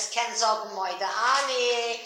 es ken sagen moi der ani